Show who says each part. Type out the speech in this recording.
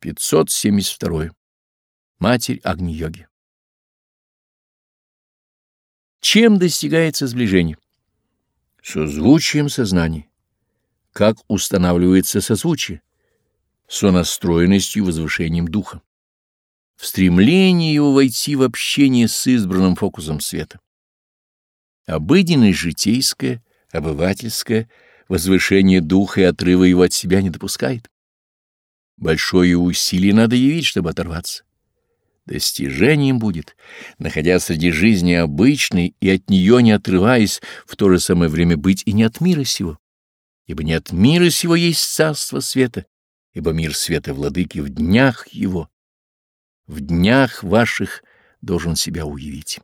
Speaker 1: 572. Матерь Агни-йоги. Чем достигается сближение? Созвучием сознания. Как устанавливается созвучие? Сонастроенностью и возвышением духа. В стремлении его войти в общение с избранным фокусом света. Обыденность житейская, обывательская, возвышение духа и отрыва его от себя не допускает. Большое усилие надо явить, чтобы оторваться. Достижением будет, находясь среди жизни обычной и от нее не отрываясь, в то же самое время быть и не от мира сего. Ибо не от мира сего есть царство света, ибо мир света владыки в днях его. В днях ваших должен себя уявить.